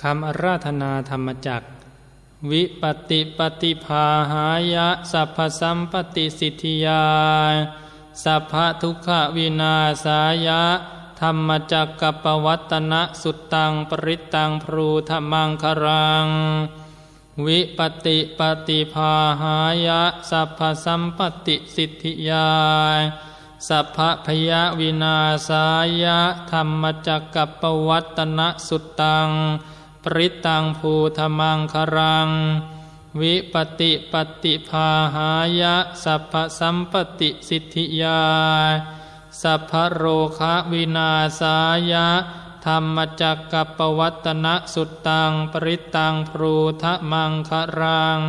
คำอาราธนาธรรมจักวิปติปฏิภาหายะ สัพพสัมปติสิทธิยา สัพพทุกขวินาสายะ ธรรมจักกับปวัตนะสุตตังปริตตังพรูธรรมังครัง วิปติปฏิภาหายะ สัพพสัมปติสิทธิยา สัพพพยวินาสายะ ธรรมจักกับปวัตนะสุตตัง ปริตังภูธมังครัง วิปติปติภาหายะ สัพพสัมปติสิทธิยา สัพพโรคะวินาสายะ ธรรมจักกับปวัตนะสุตตังปริตังพรูทะมังครัง